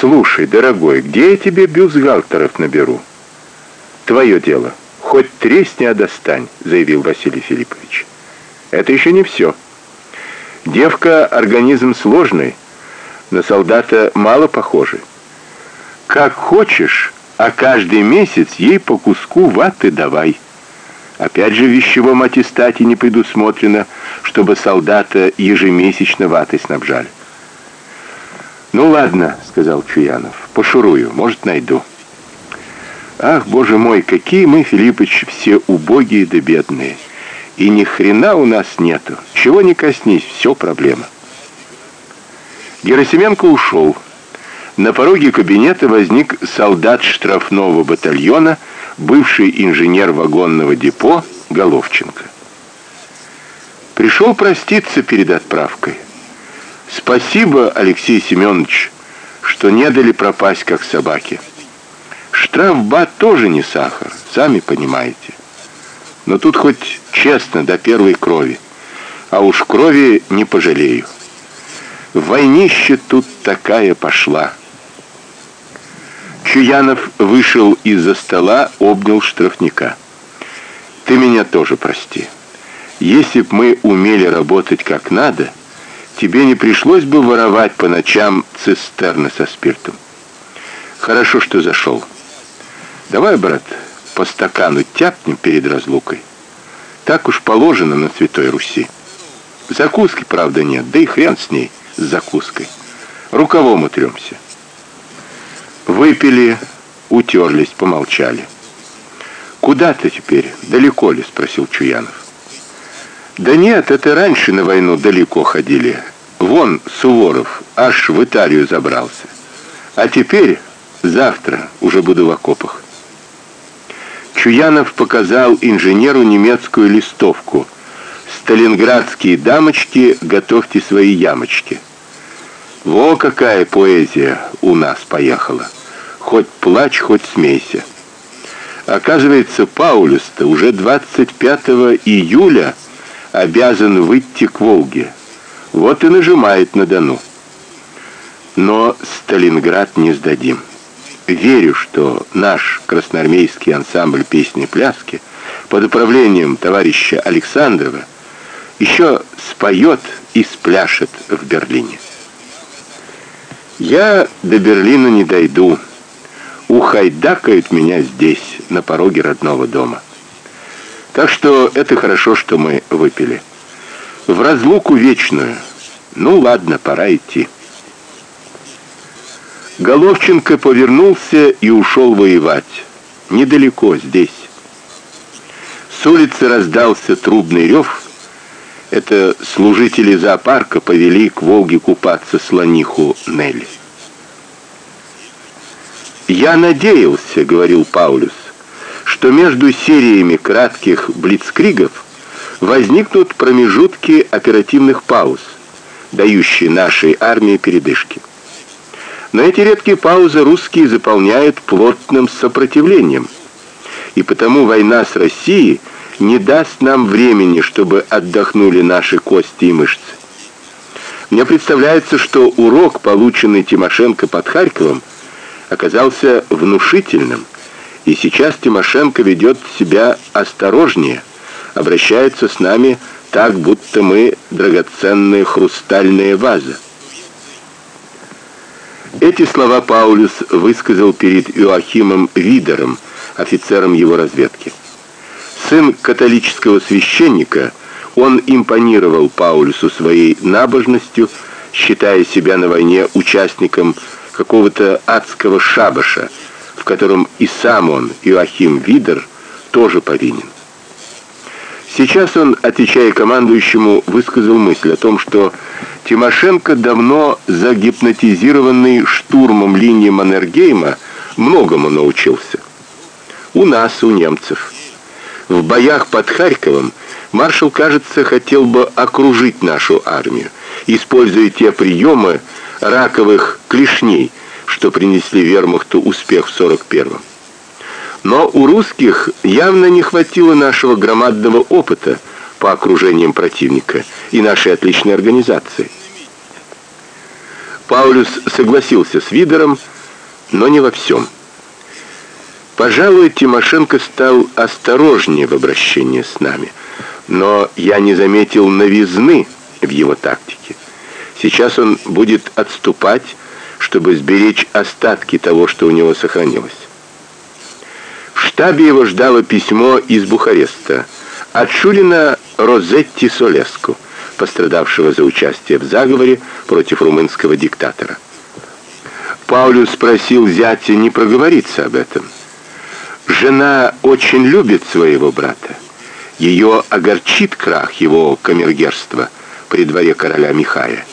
Слушай, дорогой, где я тебе бюстгальтеров наберу? Твое дело. Хоть тресни, а достань, заявил Василий Филиппович. Это еще не все. Девка организм сложный, на солдата мало похожий. Как хочешь, а каждый месяц ей по куску ваты давай. Опять же в вещевом аттестате не предусмотрено, чтобы солдата ежемесячно ватой снабжали. Ну ладно, сказал Чуянов. Пошурую, может, найду. Ах, боже мой, какие мы, Филиппыч, все убогие да бедные. И ни хрена у нас нету. Чего не коснись, все проблема. Герасименко ушел. На пороге кабинета возник солдат штрафного батальона, бывший инженер вагонного депо Головченко. Пришел проститься перед отправкой. Спасибо, Алексей Семенович, что не дали пропасть как собаке. Штрафбат тоже не сахар, сами понимаете. Но тут хоть честно до первой крови. А уж крови не пожалею. Войнище тут такая пошла. Чуянов вышел из-за стола, обнял штрафника. Ты меня тоже прости. Если б мы умели работать как надо, тебе не пришлось бы воровать по ночам цистерны со спиртом. Хорошо, что зашел. Давай, брат, по стакану тяпнем перед разлукой. Так уж положено на Святой Руси. Закуски, правда, нет, да и хрен с ней, с закуской. Рукавом утрёмся. Выпили, утерлись, помолчали. Куда ты теперь? Далеко ли, спросил Чуянов. Да нет, это раньше на войну далеко ходили. Вон Суворов аж в Италию забрался. А теперь завтра уже буду в окопах. Чуянов показал инженеру немецкую листовку. Сталинградские дамочки, готовьте свои ямочки. Во какая поэзия у нас поехала. Хоть плачь, хоть смейся. Оказывается, Паулюс-то уже 25 июля обязан выйти к Волге. Вот и нажимает на Дону. Но Сталинград не сдадим. Верю, что наш красноармейский ансамбль песни и пляски под управлением товарища Александрова еще споет и спляшет в Берлине. Я до Берлина не дойду. Ухайдакают меня здесь, на пороге родного дома. Так что это хорошо, что мы выпили. В разлуку вечную. Ну ладно, пора идти. Головченко повернулся и ушел воевать. Недалеко здесь. С улицы раздался трубный рев. Это служители зоопарка повели к Волге купаться слониху Нелли. Я надеялся, говорил Паулюс, что между сериями кратких блицкригов возникнут промежутки оперативных пауз, дающие нашей армии передышки. Но эти редкие паузы русские заполняют плотным сопротивлением. И потому война с Россией не даст нам времени, чтобы отдохнули наши кости и мышцы. Мне представляется, что урок, полученный Тимошенко под Харьковом, оказался внушительным. И сейчас Тимошенко ведет себя осторожнее, обращается с нами так, будто мы драгоценные хрустальные вазы. Эти слова Паулюс высказал перед Иоахимом Видером, офицером его разведки. Сын католического священника, он импонировал Паулюсу своей набожностью, считая себя на войне участником какого-то адского шабаша, в котором и сам он, Иоахим Видер, тоже повинен. Сейчас он, отвечая командующему, высказал мысль о том, что Тимошенко, давно загипнотизированный штурмом линии Маннергейма, многому научился. У нас, у немцев. В боях под Харьковом маршал, кажется, хотел бы окружить нашу армию, используя те приемы раковых клешней, что принесли вермахту успех в 41-м. Но у русских явно не хватило нашего громадного опыта по окружениям противника и нашей отличной организации. Паулюс согласился с Видером, но не во всем. Пожалуй, Тимошенко стал осторожнее в обращении с нами, но я не заметил новизны в его тактике. Сейчас он будет отступать, чтобы сберечь остатки того, что у него сохранилось. В штабе его ждало письмо из Бухареста от Шулина Розетти Солеску, пострадавшего за участие в заговоре против румынского диктатора. Паулюс спросил зятя не проговориться об этом. Жена очень любит своего брата. Ее огорчит крах его камергерства при дворе короля Михая.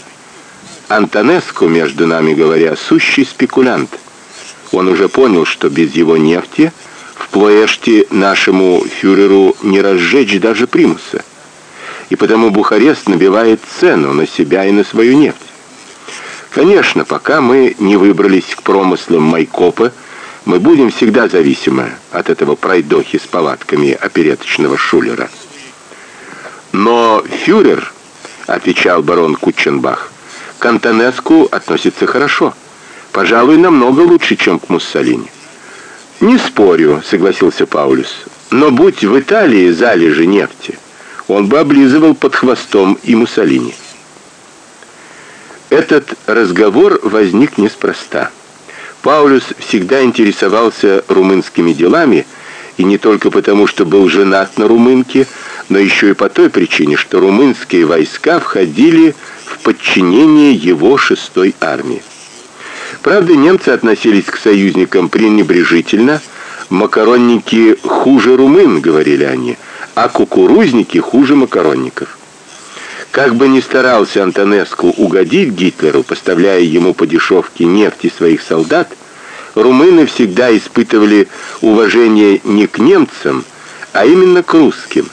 Антонеску, между нами говоря, сущий спекулянт. Он уже понял, что без его нефти в Плоэште нашему фюреру не разжечь даже примуса. И потому Бухарест набивает цену на себя и на свою нефть. Конечно, пока мы не выбрались к промыслам Майкопа, мы будем всегда зависимы от этого пройдохи с палатками опереточного шулера. Но фюрер, отвечал барон Кутченбах, к Антонеску относится хорошо. Пожалуй, намного лучше, чем к Муссолини. Не спорю, согласился Паулюс. Но будь в Италии залежи нефти, он бы облизывал под хвостом и Муссолини. Этот разговор возник неспроста. Паулюс всегда интересовался румынскими делами, и не только потому, что был женат на румынке, но еще и по той причине, что румынские войска входили в подчинение его шестой армии. Правда, немцы относились к союзникам пренебрежительно. Макаронники хуже румын, говорили они, а кукурузники хуже макаронников. Как бы ни старался Антонеску угодить Гитлеру, поставляя ему по дешевке нефть своих солдат, румыны всегда испытывали уважение не к немцам, а именно к русским.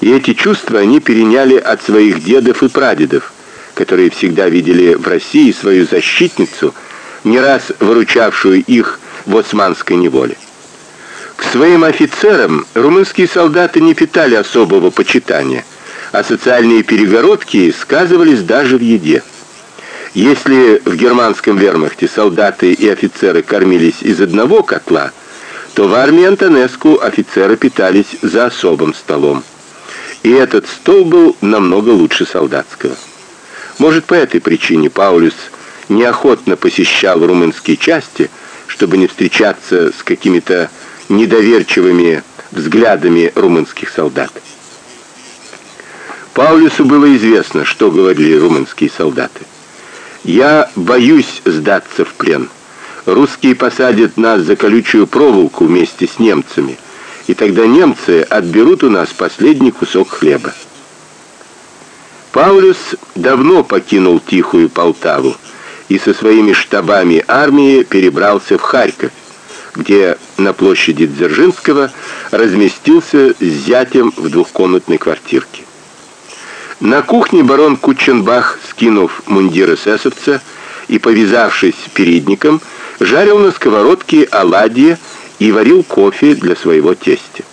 И эти чувства они переняли от своих дедов и прадедов, которые всегда видели в России свою защитницу, не раз выручавшую их в османской неволе. К своим офицерам румынские солдаты не питали особого почитания, а социальные перегородки сказывались даже в еде. Если в германском вермахте солдаты и офицеры кормились из одного котла, то в армии Антонеску офицеры питались за особым столом. И этот стол был намного лучше солдатского. Может, по этой причине Паулюс неохотно посещал румынские части, чтобы не встречаться с какими-то недоверчивыми взглядами румынских солдат. Паулюсу было известно, что говорили румынские солдаты. Я боюсь сдаться в плен. Русские посадят нас за колючую проволоку вместе с немцами, и тогда немцы отберут у нас последний кусок хлеба. Паулюс давно покинул тихую Полтаву и со своими штабами армии перебрался в Харьков, где на площади Дзержинского разместился с зятем в двухкомнатной квартирке. На кухне барон Кученбах, скинув мундир эсэсовца и повязавшись передником, жарил на сковородке оладьи и варил кофе для своего тестя.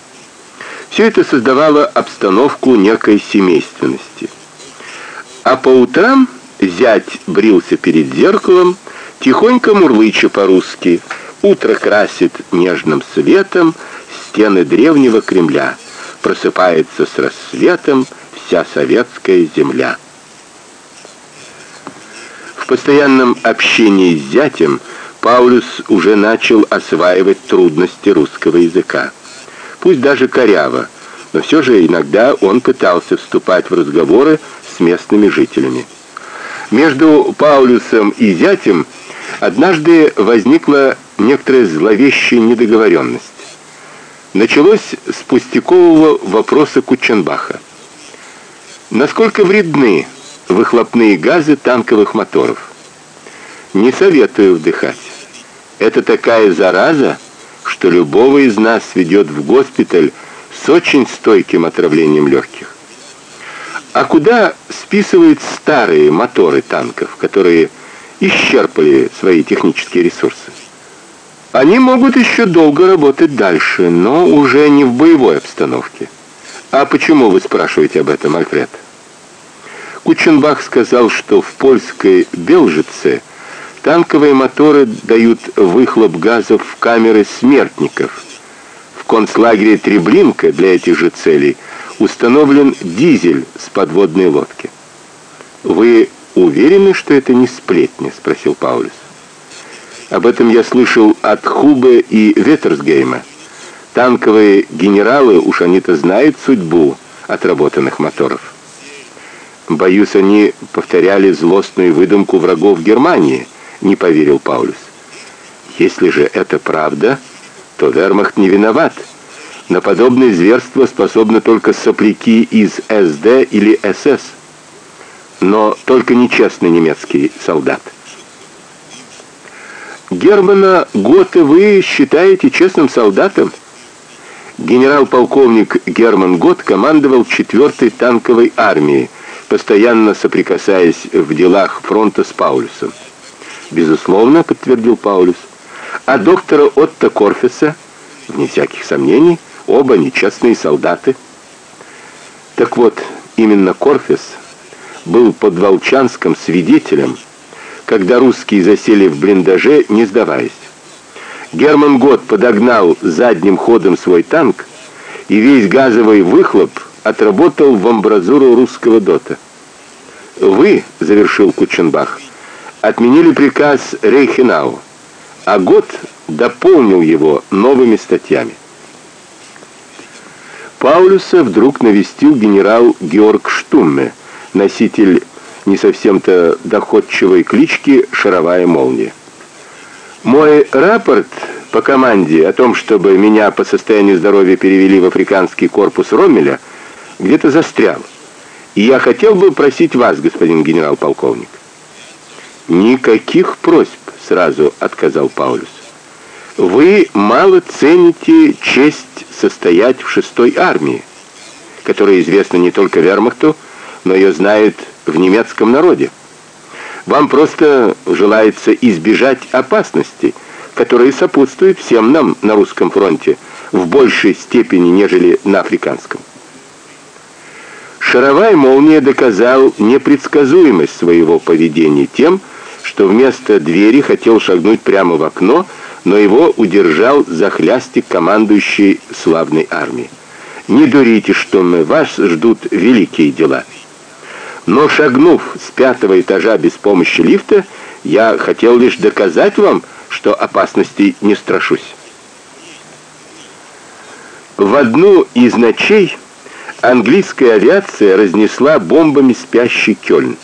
Все это создавало обстановку некой семейственности. А по утрам зять брился перед зеркалом, тихонько мурлыча по-русски. Утро красит нежным светом стены древнего Кремля. Просыпается с рассветом вся советская земля. В постоянном общении с зятем Паулюс уже начал осваивать трудности русского языка. Пусть даже коряво, но все же иногда он пытался вступать в разговоры с местными жителями. Между Паулюсом и зятем однажды возникла некоторая зловещая недоговоренность. Началось с пустякового вопроса Кученбаха. Насколько вредны выхлопные газы танковых моторов? Не советую вдыхать. Это такая зараза, что любого из нас ведет в госпиталь с очень стойким отравлением легких. А куда списывают старые моторы танков, которые исчерпали свои технические ресурсы? Они могут еще долго работать дальше, но уже не в боевой обстановке. А почему вы спрашиваете об этом, Альфред? Кученбах сказал, что в польской Белжице Танковые моторы дают выхлоп газов в камеры смертников. В концлагере Треблинка для этих же целей установлен дизель с подводной лодки. Вы уверены, что это не сплетня, спросил Паулюс. Об этом я слышал от Хубе и Веттерсгейма. Танковые генералы, уж они-то знают судьбу отработанных моторов. Боюсь, они повторяли злостную выдумку врагов Германии, не поверил Паулюс. Если же это правда, то Вермахт не виноват. На подобные зверства способны только сопляки из СД или СС. Но только нечестный немецкий солдат. Германа Готе вы считаете честным солдатом? Генерал-полковник Герман Гот командовал 4-й танковой армией, постоянно соприкасаясь в делах фронта с Паулюсом. Безусловно, подтвердил Паулюс. А доктора Отто Корфеса, вне всяких сомнений, оба нечестные солдаты. Так вот, именно Корфес был под Волчанском свидетелем, когда русские засели в блиндаже, не сдаваясь. Герман Гот подогнал задним ходом свой танк, и весь газовый выхлоп отработал в амбразуру русского дота. Вы, завершил Кученбах, отменили приказ Рейхенау, а Гот дополнил его новыми статьями. Паулюса вдруг навестил генерал Георг Штумме, носитель не совсем-то доходчивой клички Шаровая молния. Мой рапорт по команде о том, чтобы меня по состоянию здоровья перевели в африканский корпус Роммеля, где-то застрял. И я хотел бы просить вас, господин генерал-полковник. Никаких просьб, сразу отказал Паулюс. Вы мало цените честь состоять в шестой армии, которая известна не только Вермахту, но ее знают в немецком народе. Вам просто желается избежать опасности, которые сопутствуют всем нам на русском фронте в большей степени, нежели на африканском. Шаровая молния доказал непредсказуемость своего поведения тем, что вместо двери хотел шагнуть прямо в окно, но его удержал захлястик командующий славной армией. Не дурите, что мы вас ждут великие дела. Но шагнув с пятого этажа без помощи лифта, я хотел лишь доказать вам, что опасностей не страшусь. В одну из ночей английская авиация разнесла бомбами спящий Кёльн.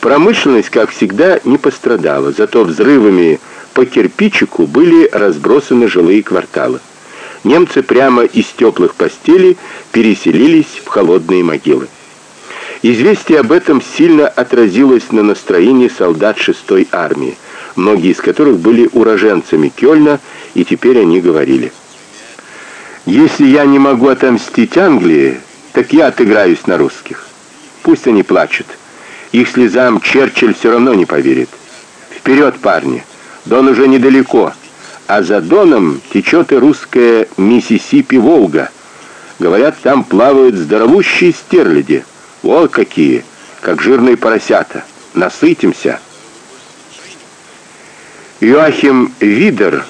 Промышленность, как всегда, не пострадала, зато взрывами по кирпичику были разбросаны жилые кварталы. Немцы прямо из теплых постелей переселились в холодные могилы. Известие об этом сильно отразилось на настроении солдат 6-й армии, многие из которых были уроженцами Кёльна, и теперь они говорили: "Если я не могу отомстить Англии, так я отыграюсь на русских. Пусть они плачут. Их слезам Черчилль все равно не поверит. Вперед, парни. Дон уже недалеко, а за Доном течет и русская Миссисипи-Волга. Говорят, там плавают здоровущие стерляди. Вот какие, как жирные поросята. Насытимся. Иоахим Видер,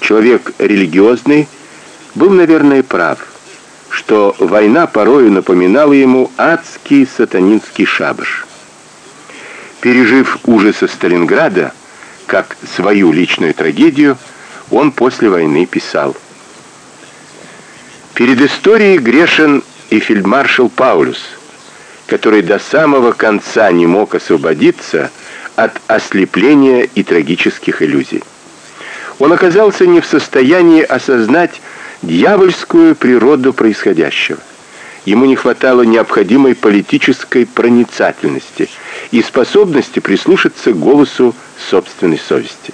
человек религиозный, был, наверное, прав, что война порою напоминала ему адский сатанинский шабаш. Пережив ужасы Сталинграда, как свою личную трагедию, он после войны писал: Перед историей грешен и фельдмаршал Паулюс, который до самого конца не мог освободиться от ослепления и трагических иллюзий. Он оказался не в состоянии осознать дьявольскую природу происходящего. Ему не хватало необходимой политической проницательности и способности прислушаться к голосу собственной совести.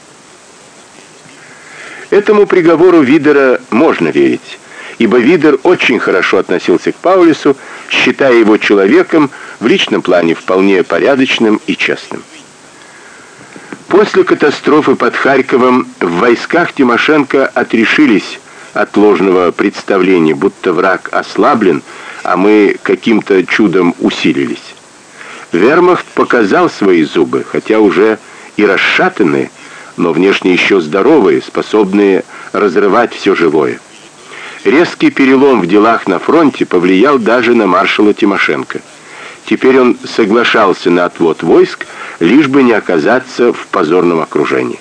Этому приговору Видера можно верить ибо Видер очень хорошо относился к Паулюсу, считая его человеком в личном плане вполне порядочным и честным. После катастрофы под Харьковом в войсках Тимошенко отрешились от ложного представления, будто враг ослаблен, а мы каким-то чудом усилились. Вермахт показал свои зубы, хотя уже и расшатанные, но внешне еще здоровые, способные разрывать все живое. Резкий перелом в делах на фронте повлиял даже на маршала Тимошенко. Теперь он соглашался на отвод войск, лишь бы не оказаться в позорном окружении.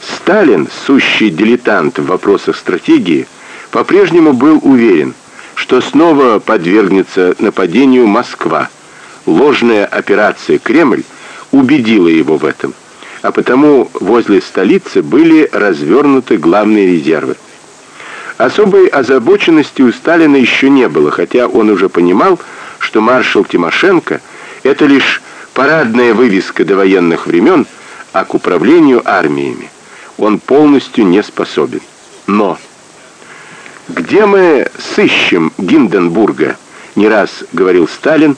Сталин, сущий дилетант в вопросах стратегии, по-прежнему был уверен, что снова подвергнется нападению Москва. Ложная операция Кремль убедила его в этом, а потому возле столицы были развернуты главные резервы. Особой озабоченности у Сталина еще не было, хотя он уже понимал, что маршал Тимошенко это лишь парадная вывеска до военных времен, а к управлению армиями он полностью не способен. Но где мы сыщем Гинденбурга? не раз говорил Сталин,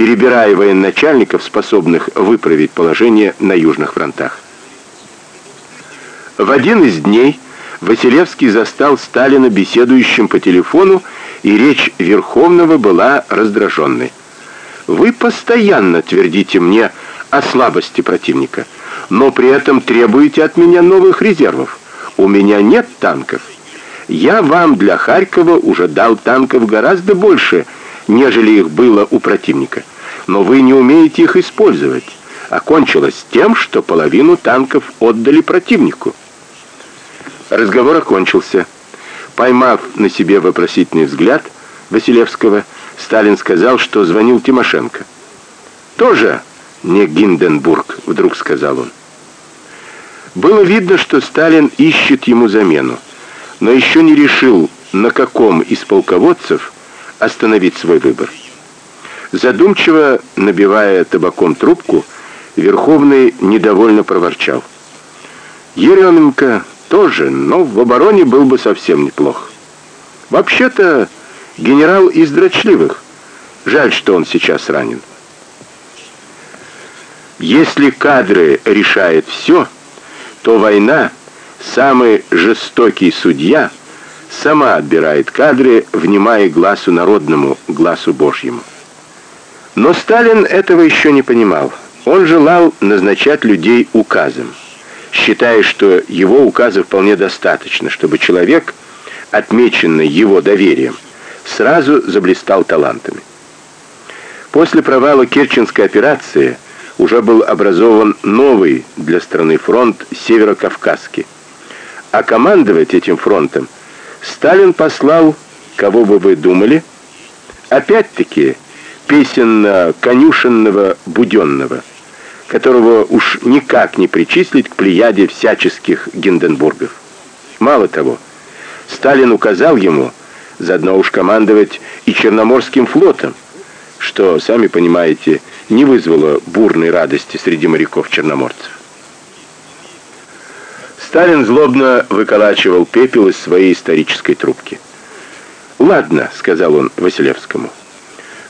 перебирая военачальников, способных выправить положение на южных фронтах. В один из дней Василевский застал Сталина беседующим по телефону, и речь Верховного была раздраженной. Вы постоянно твердите мне о слабости противника, но при этом требуете от меня новых резервов. У меня нет танков. Я вам для Харькова уже дал танков гораздо больше, нежели их было у противника. Но вы не умеете их использовать. Окончилось тем, что половину танков отдали противнику. Разговор окончился. Поймав на себе вопросительный взгляд Василевского, Сталин сказал, что звонил Тимошенко. «Тоже не Гинденбург», — вдруг сказал он. Было видно, что Сталин ищет ему замену, но еще не решил, на каком из полководцев остановить свой выбор. Задумчиво набивая табаком трубку, Верховный недовольно проворчал. «Еременко тоже, но в обороне был бы совсем неплох. Вообще-то генерал из дрочливых. Жаль, что он сейчас ранен. Если кадры решают все, то война, самый жестокий судья, сама отбирает кадры, внимая глазу народному, глазу Божьему. Но Сталин этого еще не понимал. Он желал назначать людей указом считая, что его указа вполне достаточно, чтобы человек, отмеченный его доверием, сразу заблистал талантами. После провала Керченской операции уже был образован новый для страны фронт Северо-Кавказский. А командовать этим фронтом Сталин послал, кого бы вы думали, опять-таки песенно-конюшенного Буденного – которого уж никак не причислить к плеяде всяческих Гинденбургов. Мало того, Сталин указал ему заодно уж командовать и Черноморским флотом, что, сами понимаете, не вызвало бурной радости среди моряков-черноморцев. Сталин злобно выколачивал пепел из своей исторической трубки. "Ладно", сказал он Василевскому.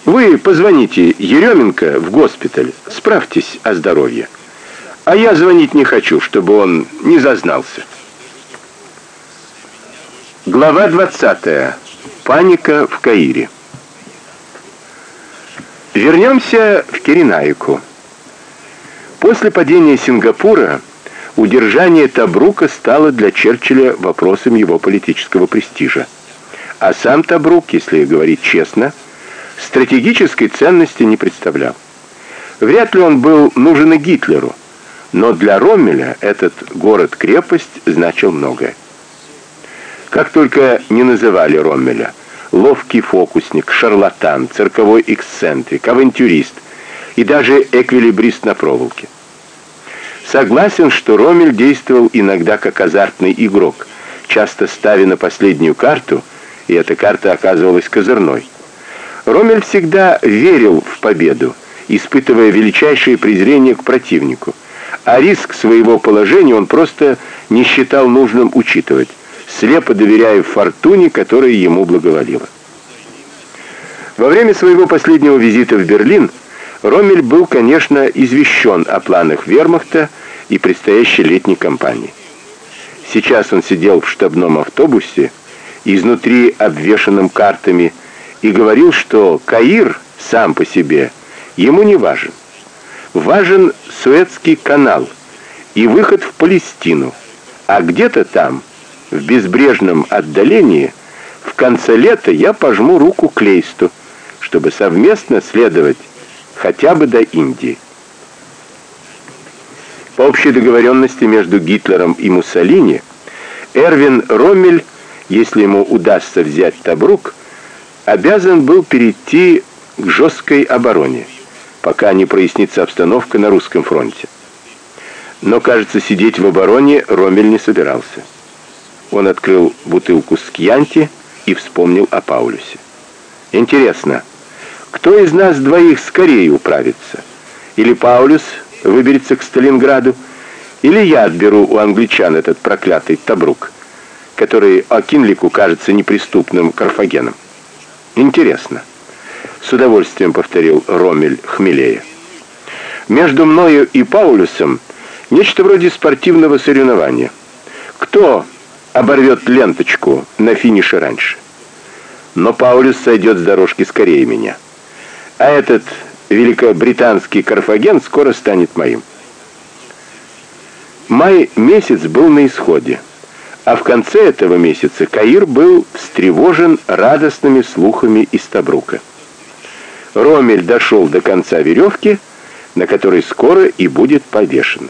Вы позвоните Еременко в госпиталь, справьтесь о здоровье. А я звонить не хочу, чтобы он не зазнался. Глава 20. Паника в Каире. Вернемся в Киренайку. После падения Сингапура удержание Табрука стало для Черчилля вопросом его политического престижа. А сам Табрук, если говорить честно, стратегической ценности не представлял. Вряд ли он был нужен и Гитлеру, но для Роммеля этот город-крепость значил многое. Как только не называли Роммеля, ловкий фокусник, шарлатан, цирковой эксцентрик, авантюрист и даже эквилибрист на проволоке. Согласен, что Роммель действовал иногда как азартный игрок, часто ставя на последнюю карту, и эта карта оказывалась козырной. Роммель всегда верил в победу, испытывая величайшее презрение к противнику, а риск своего положения он просто не считал нужным учитывать, слепо доверяя фортуне, которая ему благоволила. Во время своего последнего визита в Берлин Роммель был, конечно, извещен о планах Вермахта и предстоящей летней кампании. Сейчас он сидел в штабном автобусе, изнутри обвешанном картами и говорил, что Каир сам по себе ему не важен. важен Суэцкий канал и выход в Палестину. А где-то там, в безбрежном отдалении, в конце лета я пожму руку Клейсту, чтобы совместно следовать хотя бы до Индии. По общей договоренности между Гитлером и Муссолини, Эрвин Роммель, если ему удастся взять Табрук, обязан был перейти к жесткой обороне, пока не прояснится обстановка на русском фронте. Но, кажется, сидеть в обороне Роммель не собирался. Он открыл бутылку с кьянти и вспомнил о Паулюсе. Интересно, кто из нас двоих скорее управится? Или Паулюс выберется к Сталинграду, или я отберу у англичан этот проклятый Табрук, который Акинлику кажется неприступным Карфагеном. Интересно. С удовольствием повторил Ромель хмелея. Между мною и Паулюсом нечто вроде спортивного соревнования. Кто оборвет ленточку на финише раньше? Но Паулюс сойдет с дорожки скорее меня. А этот великобританский Карфаген скоро станет моим. Май месяц был на исходе, а в конце этого месяца Каир был встревожен радостными слухами из Табрука. Ромель дошел до конца веревки, на которой скоро и будет повешен.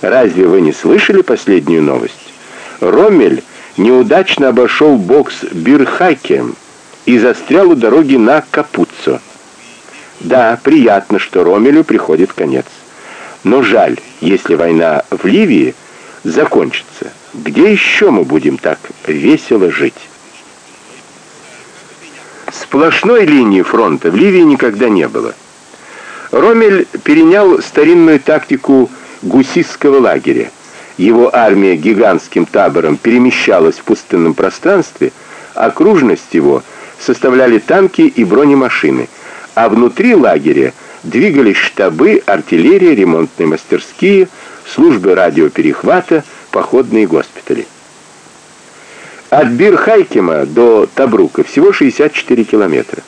Разве вы не слышали последнюю новость? Ромель неудачно обошел бокс Бирхакем и застрял у дороги на Капуццо. Да, приятно, что Ромелю приходит конец. Но жаль, если война в Ливии закончится. Где еще мы будем так весело жить? Сплошной линии фронта в Ливии никогда не было. Ромель перенял старинную тактику гусистского лагеря. Его армия гигантским табором перемещалась в пустынном пространстве, окружность его составляли танки и бронемашины – а внутри лагеря двигались штабы, артиллерия, ремонтные мастерские, службы радиоперехвата, походные госпитали. От Бирхайкема до Табрука всего 64 километра.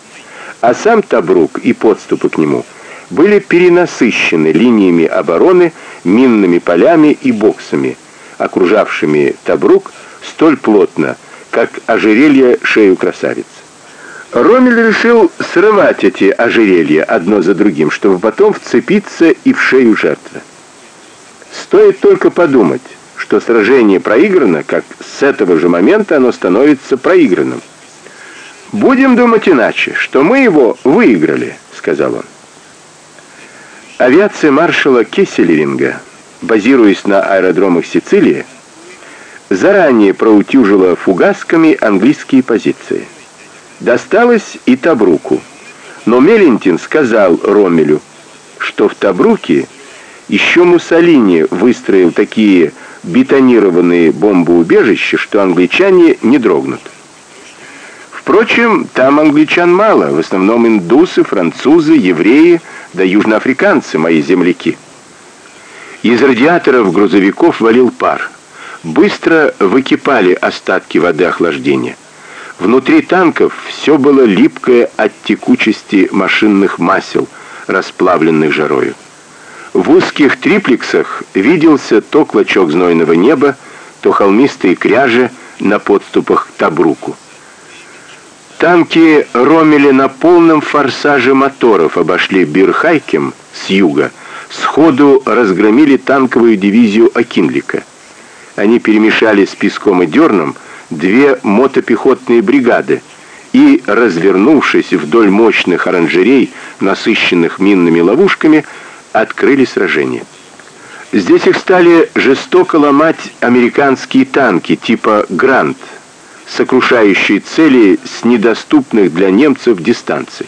А сам Табрук и подступы к нему были перенасыщены линиями обороны, минными полями и боксами, окружавшими Табрук столь плотно, как ожерелье шею красавицы. Ромель решил срывать эти ожерелья одно за другим, чтобы потом вцепиться и в шею жертвы. Стоит только подумать, что сражение проиграно, как с этого же момента оно становится проигранным. Будем думать иначе, что мы его выиграли, сказал он. Авиация маршала Кесселеринга, базируясь на аэродромах Сицилии, заранее проутюжила фугасками английские позиции. Досталось и Табруку. Но Мелентин сказал Ромелю, что в Табруке еще Муссолини выстроил такие бетонированные бомбоубежища, что англичане не дрогнут. Впрочем, там англичан мало, в основном индусы, французы, евреи, да южноафриканцы, мои земляки. Из радиаторов грузовиков валил пар. Быстро выкипали остатки воды охлаждения. Внутри танков все было липкое от текучести машинных масел, расплавленных жарою. В узких триплексах виделся то клочок знойного неба, то холмистые кряжи на подступах к Табруку. Танки Ромеля на полном форсаже моторов обошли Бирхайкем с юга, сходу разгромили танковую дивизию Акинлика. Они перемешали с песком и дерном, две мотопехотные бригады и, развернувшись вдоль мощных оранжерей, насыщенных минными ловушками, открыли сражение. Здесь их стали жестоко ломать американские танки типа «Грант», сокрушающие цели с недоступных для немцев дистанций.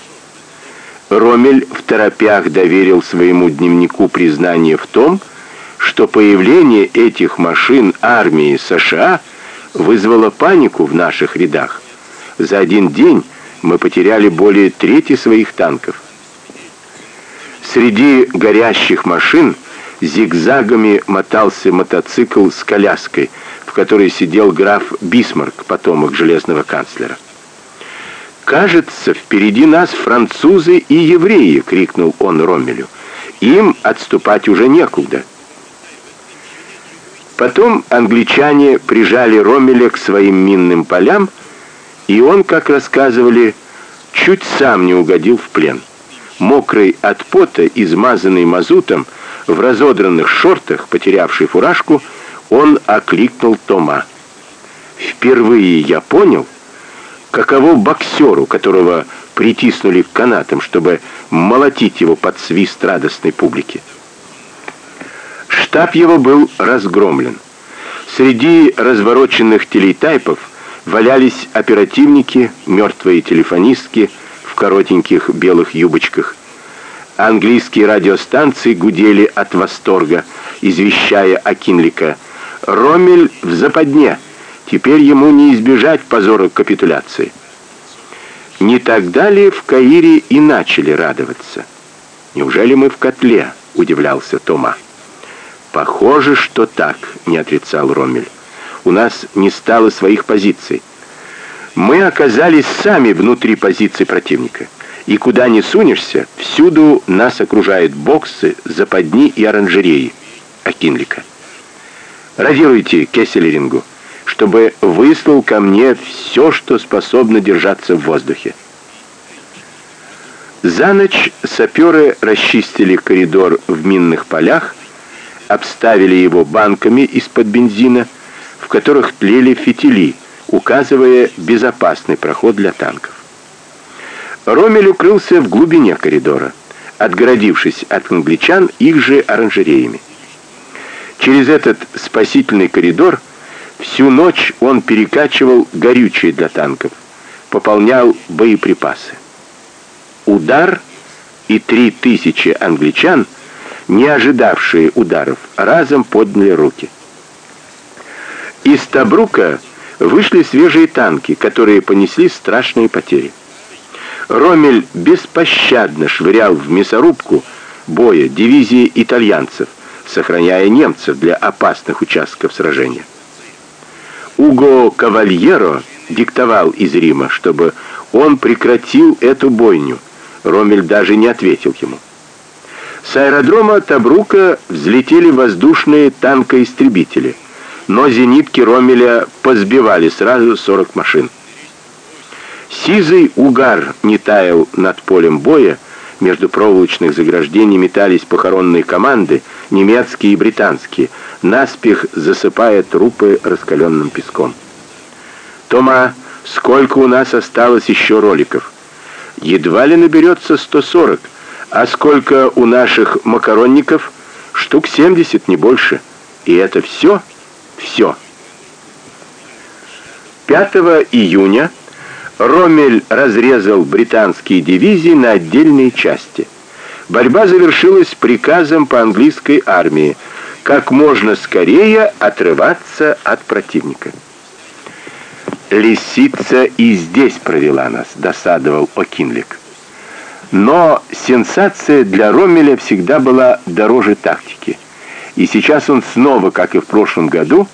Ромель в торопях доверил своему дневнику признание в том, что появление этих машин армии США – вызвало панику в наших рядах. За один день мы потеряли более трети своих танков. Среди горящих машин зигзагами мотался мотоцикл с коляской, в которой сидел граф Бисмарк, потомок железного канцлера. «Кажется, впереди нас французы и евреи!» — крикнул он Роммелю. Им отступать уже некуда. Потом англичане прижали Ромеля к своим минным полям, и он, как рассказывали, чуть сам не угодил в плен. Мокрый от пота, измазанный мазутом, в разодранных шортах, потерявший фуражку, он окликнул Тома. Впервые я понял, каково боксеру, которого притиснули к канатам, чтобы молотить его под свист радостной публики. Штаб его был разгромлен. Среди развороченных телетайпов валялись оперативники, мертвые телефонистки в коротеньких белых юбочках. Английские радиостанции гудели от восторга, извещая Акинлика: "Ромель в западне. Теперь ему не избежать позора капитуляции". Не тогда ли в Каире и начали радоваться? Неужели мы в котле? удивлялся Тома. Похоже, что так, не отрицал Ромель. У нас не стало своих позиций. Мы оказались сами внутри позиций противника. И куда ни сунешься, всюду нас окружают боксы, западни и оранжереи. Акинлика. Радируйте Кесселерингу, чтобы выслал ко мне все, что способно держаться в воздухе. За ночь саперы расчистили коридор в минных полях, обставили его банками из-под бензина, в которых тлели фитили, указывая безопасный проход для танков. Ромель укрылся в глубине коридора, отгородившись от англичан их же оранжереями. Через этот спасительный коридор всю ночь он перекачивал горючее для танков, пополнял боеприпасы. Удар и три тысячи англичан – не ожидавшие ударов, разом подняли руки. Из Табрука вышли свежие танки, которые понесли страшные потери. Ромель беспощадно швырял в мясорубку боя дивизии итальянцев, сохраняя немцев для опасных участков сражения. Уго Кавальеро диктовал из Рима, чтобы он прекратил эту бойню. Ромель даже не ответил ему. С аэродрома Табрука взлетели воздушные танкоистребители, но зенитки Ромеля позбивали сразу 40 машин. Сизый угар не таял над полем боя, между проволочных заграждений метались похоронные команды, немецкие и британские, наспех засыпая трупы раскаленным песком. Тома, сколько у нас осталось еще роликов? Едва ли наберется 140. А сколько у наших макаронников? Штук 70, не больше. И это все? Все. 5 июня Роммель разрезал британские дивизии на отдельные части. Борьба завершилась приказом по английской армии как можно скорее отрываться от противника. Лисица и здесь провела нас, досадовал Окинлик. Но сенсация для Роммеля всегда была дороже тактики. И сейчас он снова, как и в прошлом году,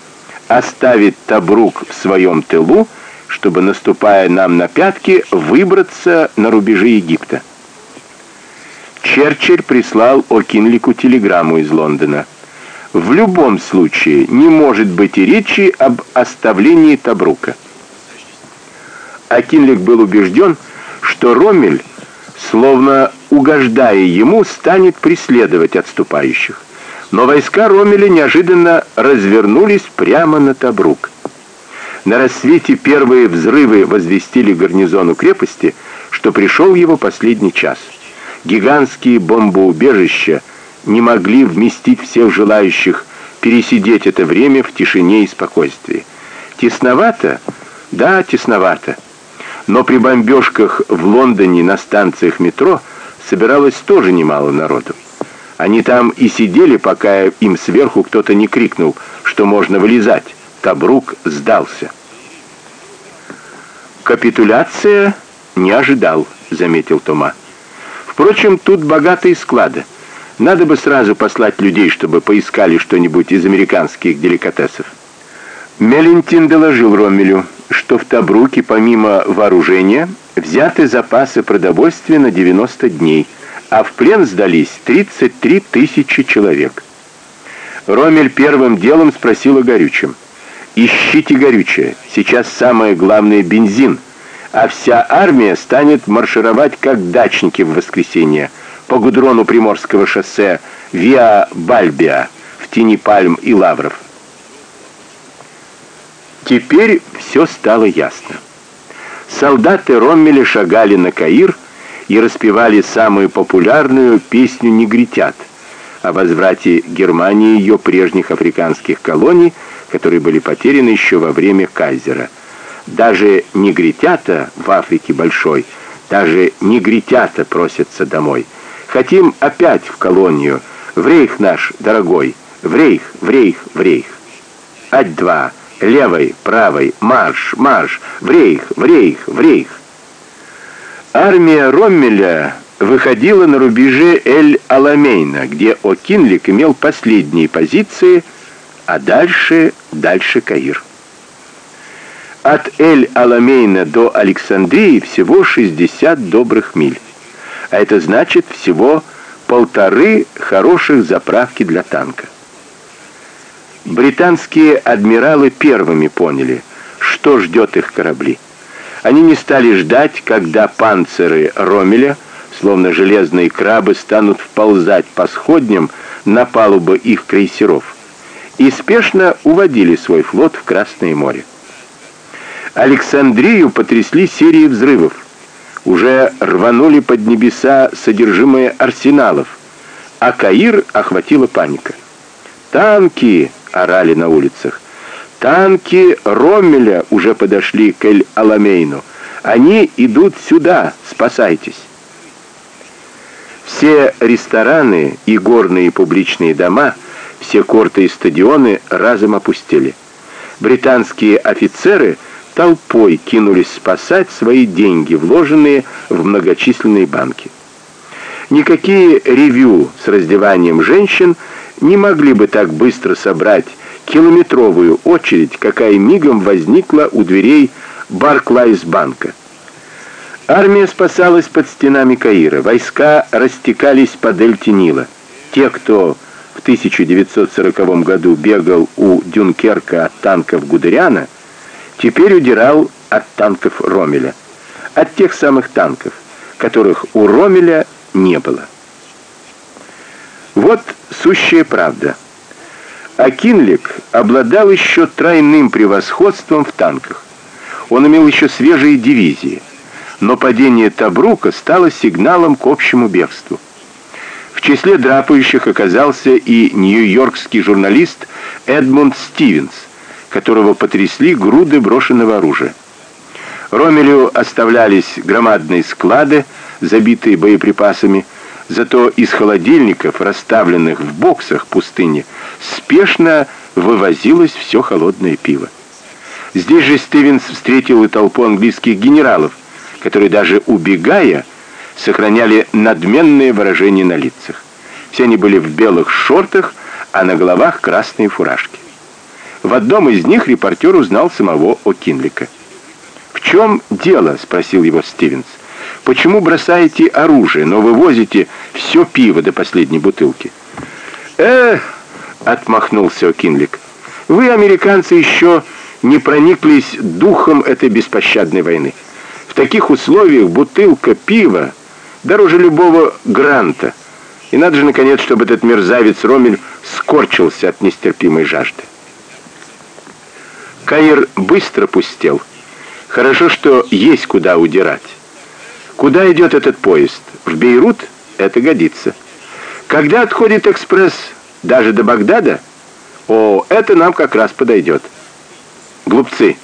оставит Табрук в своем тылу, чтобы наступая нам на пятки, выбраться на рубежи Египта. Черчилль прислал Окинлику телеграмму из Лондона. В любом случае не может быть и речи об оставлении Табрука. Окинлик был убежден, что Роммель словно угождая ему, станет преследовать отступающих. Но войска Ромеля неожиданно развернулись прямо на Табрук. На рассвете первые взрывы возвестили гарнизону крепости, что пришел его последний час. Гигантские бомбоубежища не могли вместить всех желающих пересидеть это время в тишине и спокойствии. Тесновато? Да, тесновато но при бомбежках в Лондоне на станциях метро собиралось тоже немало народу. Они там и сидели, пока им сверху кто-то не крикнул, что можно вылезать. Табрук сдался. Капитуляция не ожидал, заметил Тома. Впрочем, тут богатые склады. Надо бы сразу послать людей, чтобы поискали что-нибудь из американских деликатесов. Мелентин доложил Роммелю, что в Табруке помимо вооружения взяты запасы продовольствия на 90 дней, а в плен сдались 33 тысячи человек. Ромель первым делом спросил о горючем. «Ищите горючее, сейчас самое главное бензин, а вся армия станет маршировать как дачники в воскресенье по гудрону Приморского шоссе Виа Бальбиа в тени пальм и лавров». Теперь все стало ясно. Солдаты Роммеля шагали на Каир и распевали самую популярную песню негритят о возврате Германии ее прежних африканских колоний, которые были потеряны еще во время кайзера. Даже негритята в Африке большой, даже негритята просятся домой. Хотим опять в колонию, в рейх наш дорогой, в рейх, в рейх, в рейх. Ать-два. Левой, правой, марш, марш, в рейх, в рейх, в рейх. Армия Роммеля выходила на рубеже Эль-Аламейна, где О'Кинлик имел последние позиции, а дальше, дальше Каир. От Эль-Аламейна до Александрии всего 60 добрых миль. А это значит всего полторы хороших заправки для танка. Британские адмиралы первыми поняли, что ждет их корабли. Они не стали ждать, когда панциры Ромеля, словно железные крабы, станут вползать по сходням на палубы их крейсеров, и спешно уводили свой флот в Красное море. Александрию потрясли серии взрывов. Уже рванули под небеса содержимое арсеналов, а Каир охватила паника. «Танки!» Орали на улицах. Танки Роммеля уже подошли к Эль-Аламейну. Они идут сюда, спасайтесь. Все рестораны и горные публичные дома, все корты и стадионы разом опустели. Британские офицеры толпой кинулись спасать свои деньги, вложенные в многочисленные банки. Никакие ревю с раздеванием женщин не могли бы так быстро собрать километровую очередь, какая мигом возникла у дверей Барклайс-банка. Армия спасалась под стенами Каира, войска растекались по дельте Нила. Те, кто в 1940 году бегал у Дюнкерка от танков Гудериана, теперь удирал от танков Ромеля, от тех самых танков, которых у Ромеля не было. Вот сущая правда. А Кинлик обладал еще тройным превосходством в танках. Он имел еще свежие дивизии, но падение Табрука стало сигналом к общему бегству. В числе драпающих оказался и нью-йоркский журналист Эдмунд Стивенс, которого потрясли груды брошенного оружия. Ромелю оставлялись громадные склады, забитые боеприпасами, Зато из холодильников, расставленных в боксах пустыни, спешно вывозилось все холодное пиво. Здесь же Стивенс встретил и толпу английских генералов, которые даже убегая, сохраняли надменные выражения на лицах. Все они были в белых шортах, а на головах красные фуражки. В одном из них репортер узнал самого О'Кинлика. «В чем дело?» — спросил его Стивенс. Почему бросаете оружие, но вывозите все пиво до последней бутылки? Э, отмахнулся Кинлик. Вы, американцы, еще не прониклись духом этой беспощадной войны. В таких условиях бутылка пива дороже любого гранта. И надо же наконец, чтобы этот мерзавец Ромель скорчился от нестерпимой жажды. Каир быстро пустел. Хорошо, что есть куда удирать. Куда идет этот поезд? В Бейрут? Это годится. Когда отходит экспресс? Даже до Багдада? О, это нам как раз подойдет. Глупцы.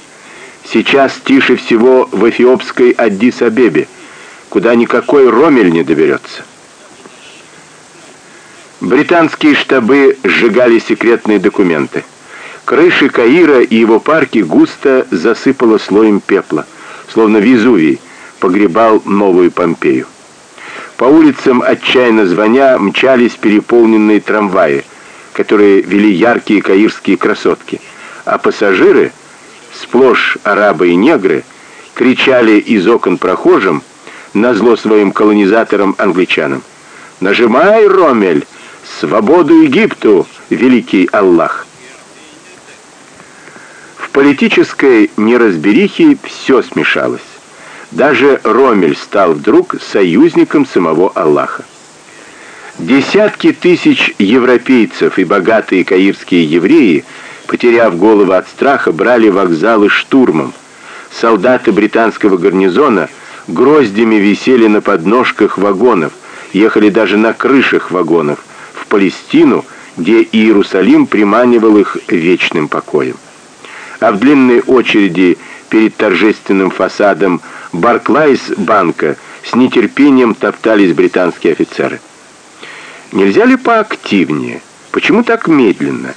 Сейчас тише всего в эфиопской Аддис-Абебе, куда никакой Ромель не доберется. Британские штабы сжигали секретные документы. Крыши Каира и его парки густо засыпало слоем пепла, словно Везувий, погребал новую Помпею. По улицам, отчаянно звоня, мчались переполненные трамваи, которые вели яркие каирские красотки, а пассажиры, сплошь арабы и негры, кричали из окон прохожим, назло своим колонизаторам-англичанам. Нажимай, Ромель! Свободу Египту, великий Аллах! В политической неразберихе все смешалось. Даже Ромель стал вдруг союзником самого Аллаха. Десятки тысяч европейцев и богатые каирские евреи, потеряв голову от страха, брали вокзалы штурмом. Солдаты британского гарнизона гроздями висели на подножках вагонов, ехали даже на крышах вагонов в Палестину, где Иерусалим приманивал их вечным покоем. А в длинной очереди перед торжественным фасадом Барклайс банка с нетерпением топтались британские офицеры. Нельзя ли поактивнее? Почему так медленно?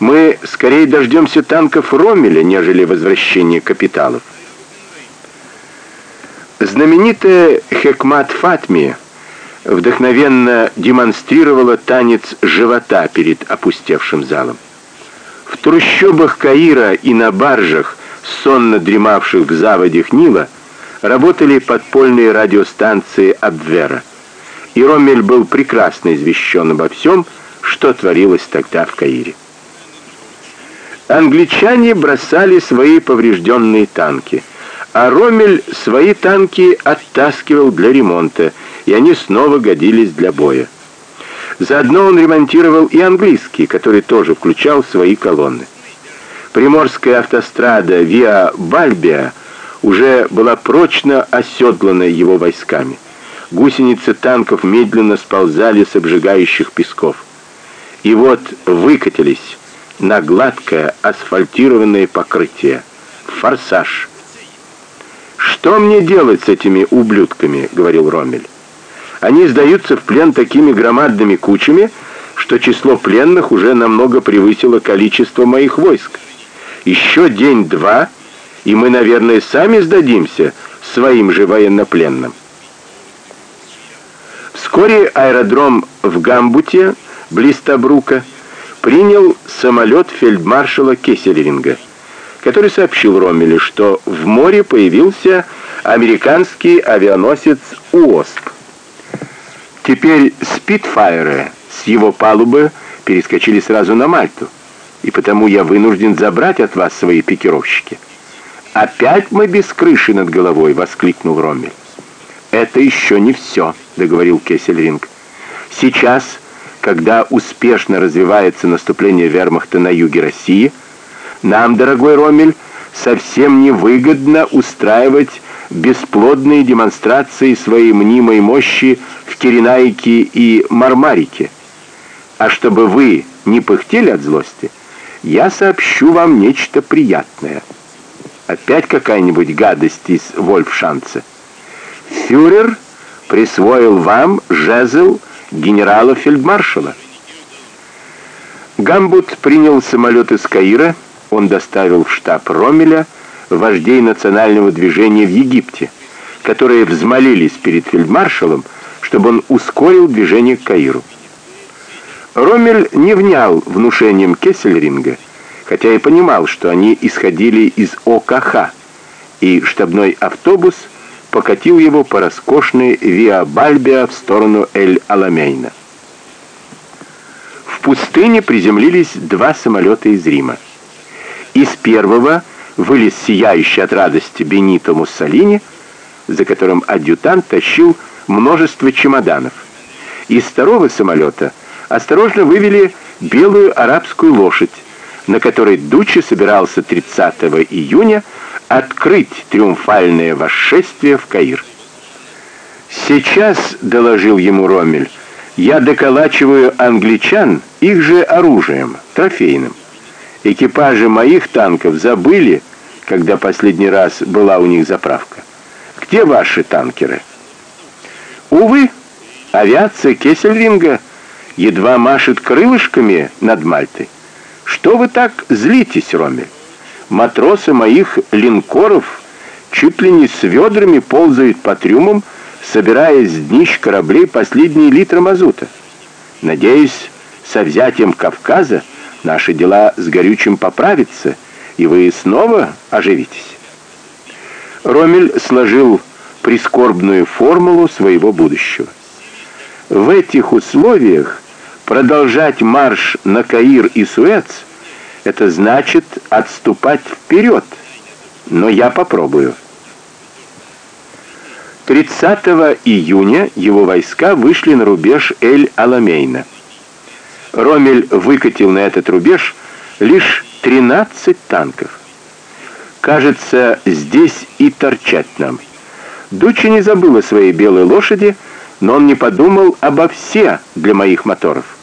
Мы скорее дождемся танков Роммеля, нежели возвращения капиталов. Знаменитая Хекмат Фатми вдохновенно демонстрировала танец живота перед опустевшим залом. В трущобах Каира и на баржах, сонно дремавших в заводях Нила, работали подпольные радиостанции Абвера и Роммель был прекрасно извещен обо всем, что творилось тогда в Каире. Англичане бросали свои поврежденные танки, а Роммель свои танки оттаскивал для ремонта, и они снова годились для боя. Заодно он ремонтировал и английский, который тоже включал свои колонны. Приморская автострада Виа Бальбия уже была прочно оседлана его войсками. Гусеницы танков медленно сползали с обжигающих песков. И вот выкатились на гладкое асфальтированное покрытие. Форсаж. Что мне делать с этими ублюдками, говорил Роммель. Они сдаются в плен такими громадными кучами, что число пленных уже намного превысило количество моих войск. Еще день-два, и мы, наверное, сами сдадимся своим же военнопленным. Вскоре аэродром в Гамбуте, близ Табрука, принял самолет фельдмаршала Кесселеринга, который сообщил Роммелю, что в море появился американский авианосец УОСП. Теперь спитфайры с его палубы перескочили сразу на Мальту, и потому я вынужден забрать от вас свои пикировщики. «Опять мы без крыши над головой!» — воскликнул Роммель. «Это еще не все», — договорил Кессельринг. «Сейчас, когда успешно развивается наступление вермахта на юге России, нам, дорогой Ромель, совсем невыгодно устраивать бесплодные демонстрации своей мнимой мощи в Киренайке и Мармарике. А чтобы вы не пыхтели от злости, я сообщу вам нечто приятное. Опять какая-нибудь гадость из Вольфшанца. Фюрер присвоил вам жезл генерала-фельдмаршала. Гамбут принял самолет из Каира, он доставил в штаб Ромеля вождей национального движения в Египте, которые взмолились перед фельдмаршалом, чтобы он ускорил движение к Каиру. Ромель не внял внушением Кессельринга, хотя и понимал, что они исходили из ОКХ, и штабной автобус – покатил его по роскошной Виа Бальбиа в сторону Эль-Аламейна. В пустыне приземлились два самолета из Рима. Из первого вылез сияющий от радости Бенито Муссолини, за которым адъютант тащил множество чемоданов. Из второго самолета осторожно вывели белую арабскую лошадь, на которой Дуччи собирался 30 июня открыть триумфальное восшествие в Каир. «Сейчас», — доложил ему Ромель, — «я доколачиваю англичан их же оружием, трофейным. Экипажи моих танков забыли, когда последний раз была у них заправка. Где ваши танкеры?» «Увы, авиация Кессельринга едва машет крылышками над Мальтой. Что вы так злитесь, Ромель?» матросы моих линкоров чуть ли не с ведрами ползают по трюмам, собирая с днищ кораблей последние литры мазута. Надеюсь, со взятием Кавказа наши дела с горючим поправятся, и вы снова оживитесь. Ромель сложил прискорбную формулу своего будущего. В этих условиях продолжать марш на Каир и Суэц это значит отступать вперед. Но я попробую. 30 июня его войска вышли на рубеж Эль-Аламейна. Ромель выкатил на этот рубеж лишь 13 танков. Кажется, здесь и торчать нам. Дучи не забыл о своей белой лошади, но он не подумал обо все для моих моторов.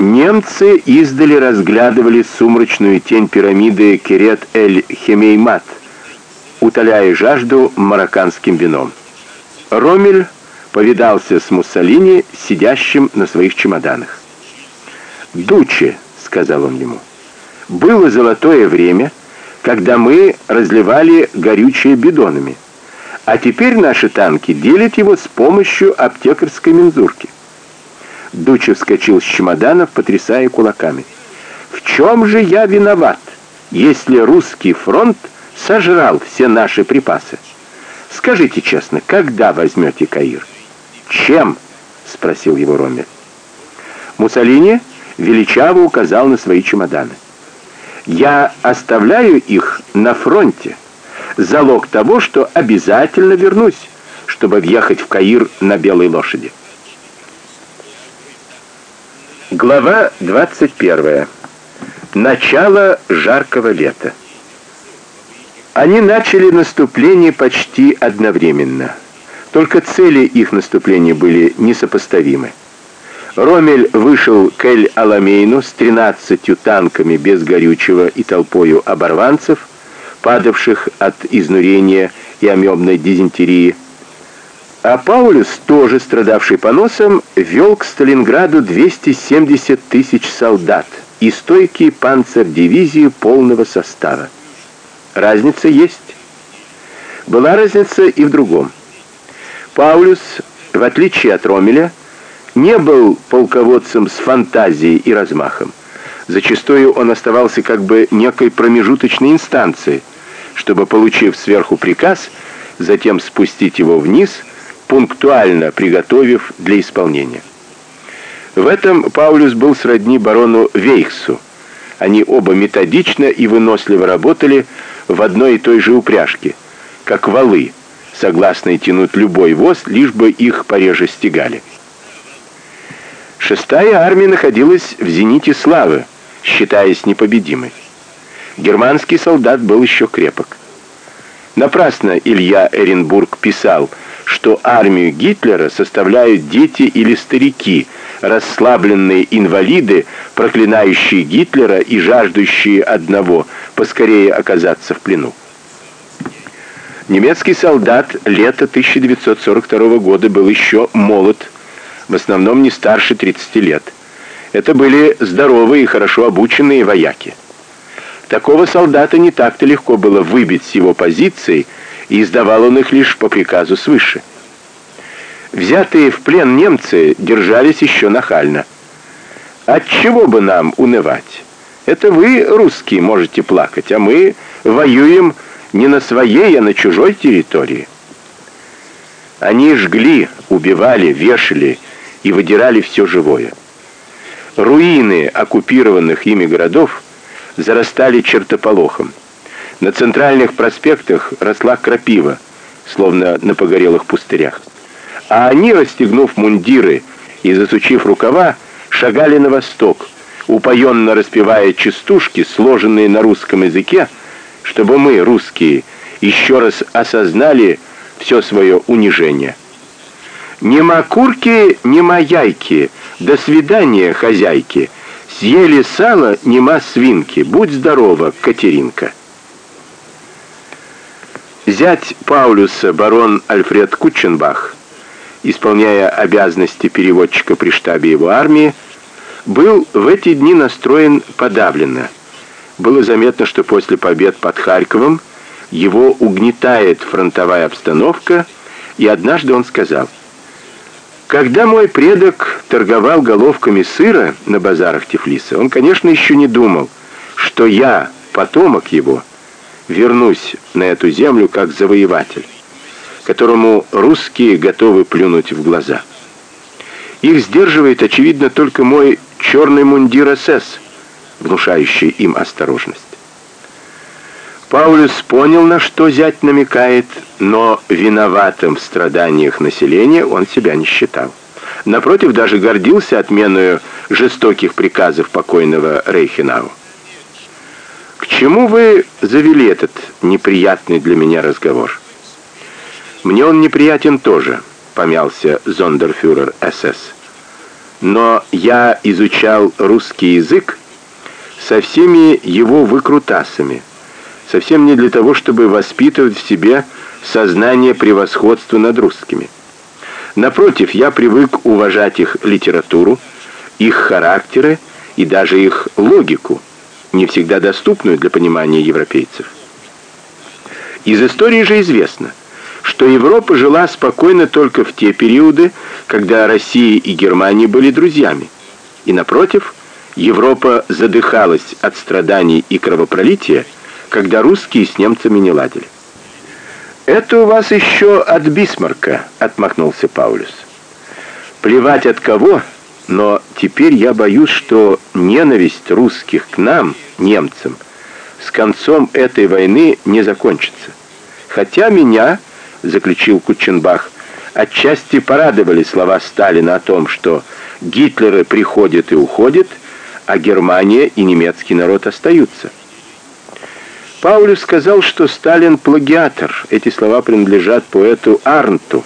Немцы издали разглядывали сумрачную тень пирамиды Керет-эль-Хемеймат, утоляя жажду марокканским вином. Ромель повидался с Муссолини, сидящим на своих чемоданах. «Дуче», — сказал он ему, — «было золотое время, когда мы разливали горючее бидонами, а теперь наши танки делят его с помощью аптекарской мензурки». Дуче вскочил с чемоданов, потрясая кулаками. «В чем же я виноват, если русский фронт сожрал все наши припасы? Скажите честно, когда возьмете Каир?» «Чем?» — спросил его Ромель. Муссолини величаво указал на свои чемоданы. «Я оставляю их на фронте. Залог того, что обязательно вернусь, чтобы въехать в Каир на белой лошади». Глава 21. Начало жаркого лета. Они начали наступление почти одновременно. Только цели их наступления были несопоставимы. Ромель вышел к Эль-Аламейну с 13 танками без горючего и толпою оборванцев, падавших от изнурения и амебной дизентерии. А Паулюс, тоже страдавший поносом, вел к Сталинграду 270 тысяч солдат и стойкие панцердивизии полного состава. Разница есть. Была разница и в другом. Паулюс, в отличие от Ромеля, не был полководцем с фантазией и размахом. Зачастую он оставался как бы некой промежуточной инстанцией, чтобы, получив сверху приказ, затем спустить его вниз, пунктуально приготовив для исполнения. В этом Паулюс был сродни барону Вейхсу. Они оба методично и выносливо работали в одной и той же упряжке, как валы, согласные тянуть любой воз, лишь бы их пореже стегали. Шестая армия находилась в зените славы, считаясь непобедимой. Германский солдат был еще крепок. Напрасно Илья Эренбург писал, что армию Гитлера составляют дети или старики, расслабленные инвалиды, проклинающие Гитлера и жаждущие одного поскорее оказаться в плену. Немецкий солдат лета 1942 года был еще молод, в основном не старше 30 лет. Это были здоровые и хорошо обученные вояки. Такого солдата не так-то легко было выбить с его позиции, и издавал он их лишь по приказу свыше. Взятые в плен немцы держались еще нахально. От чего бы нам унывать? Это вы, русские, можете плакать, а мы воюем не на своей, а на чужой территории. Они жгли, убивали, вешали и выдирали все живое. Руины оккупированных ими городов зарастали чертополохом. На центральных проспектах росла крапива, словно на погорелых пустырях. А они, расстегнув мундиры и засучив рукава, шагали на восток, упоенно распевая частушки, сложенные на русском языке, чтобы мы, русские, еще раз осознали все свое унижение. Нема курки, нема яйки. До свидания, хозяйки. Съели сало, нема свинки. Будь здорова, Катеринка. Зять Паулюса, барон Альфред Кутченбах, исполняя обязанности переводчика при штабе его армии, был в эти дни настроен подавленно. Было заметно, что после побед под Харьковом его угнетает фронтовая обстановка, и однажды он сказал: когда мой предок торговал головками сыра на базарах Тифлиса, он, конечно, еще не думал, что я, потомок его, вернусь на эту землю как завоеватель, которому русские готовы плюнуть в глаза. Их сдерживает, очевидно, только мой черный мундир СС, внушающий им осторожность. Паулюс понял, на что зять намекает, но виноватым в страданиях населения он себя не считал. Напротив, даже гордился отменой жестоких приказов покойного Рейхенау. К чему вы завели этот неприятный для меня разговор? Мне он неприятен тоже, помялся зондерфюрер СС. Но я изучал русский язык со всеми его выкрутасами, совсем не для того, чтобы воспитывать в себе сознание превосходства над русскими. Напротив, я привык уважать их литературу, их характеры и даже их логику, не всегда доступную для понимания европейцев. Из истории же известно, что Европа жила спокойно только в те периоды, когда Россия и Германия были друзьями. И напротив, Европа задыхалась от страданий и кровопролития, когда русские с немцами не ладили. Это у вас еще от Бисмарка, отмахнулся Паулюс. Плевать от кого, но теперь я боюсь, что ненависть русских к нам, немцам, с концом этой войны не закончится. Хотя меня заключил Кученбах, отчасти порадовали слова Сталина о том, что Гитлеры приходят и уходят, а Германия и немецкий народ остаются. Паулюс сказал, что Сталин плагиатор. Эти слова принадлежат поэту Арнту,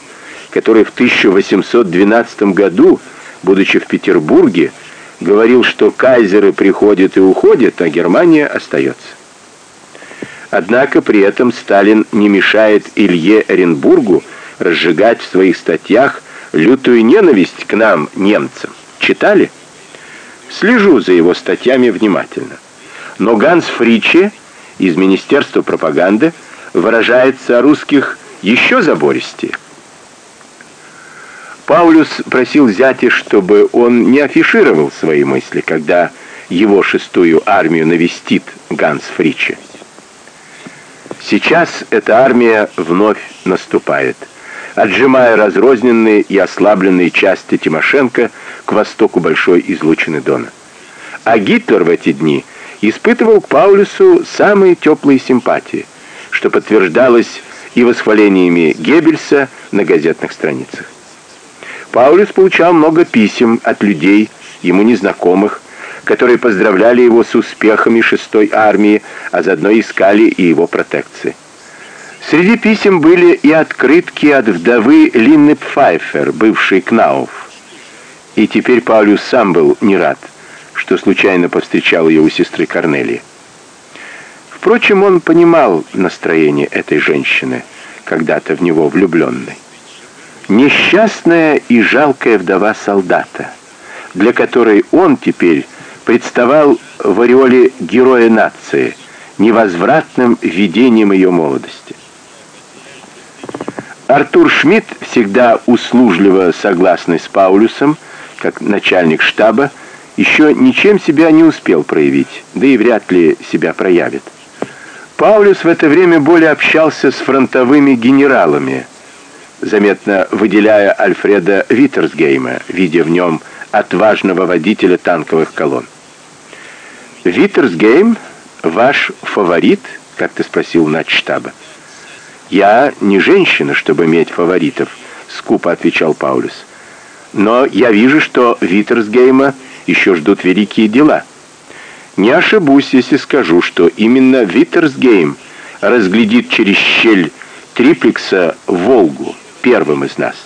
который в 1812 году, будучи в Петербурге, говорил, что кайзеры приходят и уходят, а Германия остается. Однако при этом Сталин не мешает Илье Оренбургу разжигать в своих статьях лютую ненависть к нам, немцам. Читали? Слежу за его статьями внимательно. Но Ганс Фриче из Министерства пропаганды выражается о русских еще забористее. Паулюс просил зятя, чтобы он не афишировал свои мысли, когда его шестую армию навестит Ганс Фриче. Сейчас эта армия вновь наступает, отжимая разрозненные и ослабленные части Тимошенко к востоку большой излучины Дона. А Гитлер в эти дни испытывал к Паулюсу самые теплые симпатии, что подтверждалось и восхвалениями Геббельса на газетных страницах. Паулюс получал много писем от людей, ему незнакомых, которые поздравляли его с успехами шестой армии, а заодно искали и его протекции. Среди писем были и открытки от вдовы Линны Пфайфер, бывшей Кнауф. И теперь Паулюс сам был не рад, что случайно повстречал ее у сестры Корнелии. Впрочем, он понимал настроение этой женщины, когда-то в него влюбленной. Несчастная и жалкая вдова солдата, для которой он теперь представал в ореоле героя нации, невозвратным видением ее молодости. Артур Шмидт, всегда услужливо согласный с Паулюсом, как начальник штаба, еще ничем себя не успел проявить, да и вряд ли себя проявит. Паулюс в это время более общался с фронтовыми генералами, заметно выделяя Альфреда Виттерсгейма, видя в нем отважного водителя танковых колонн. Виттерсгейм ваш фаворит? как-то спросил штаба. Я не женщина, чтобы иметь фаворитов, скупо отвечал Паулюс. Но я вижу, что Виттерсгейма еще ждут великие дела. Не ошибусь, если скажу, что именно Виттерсгейм разглядит через щель триплекса Волгу первым из нас.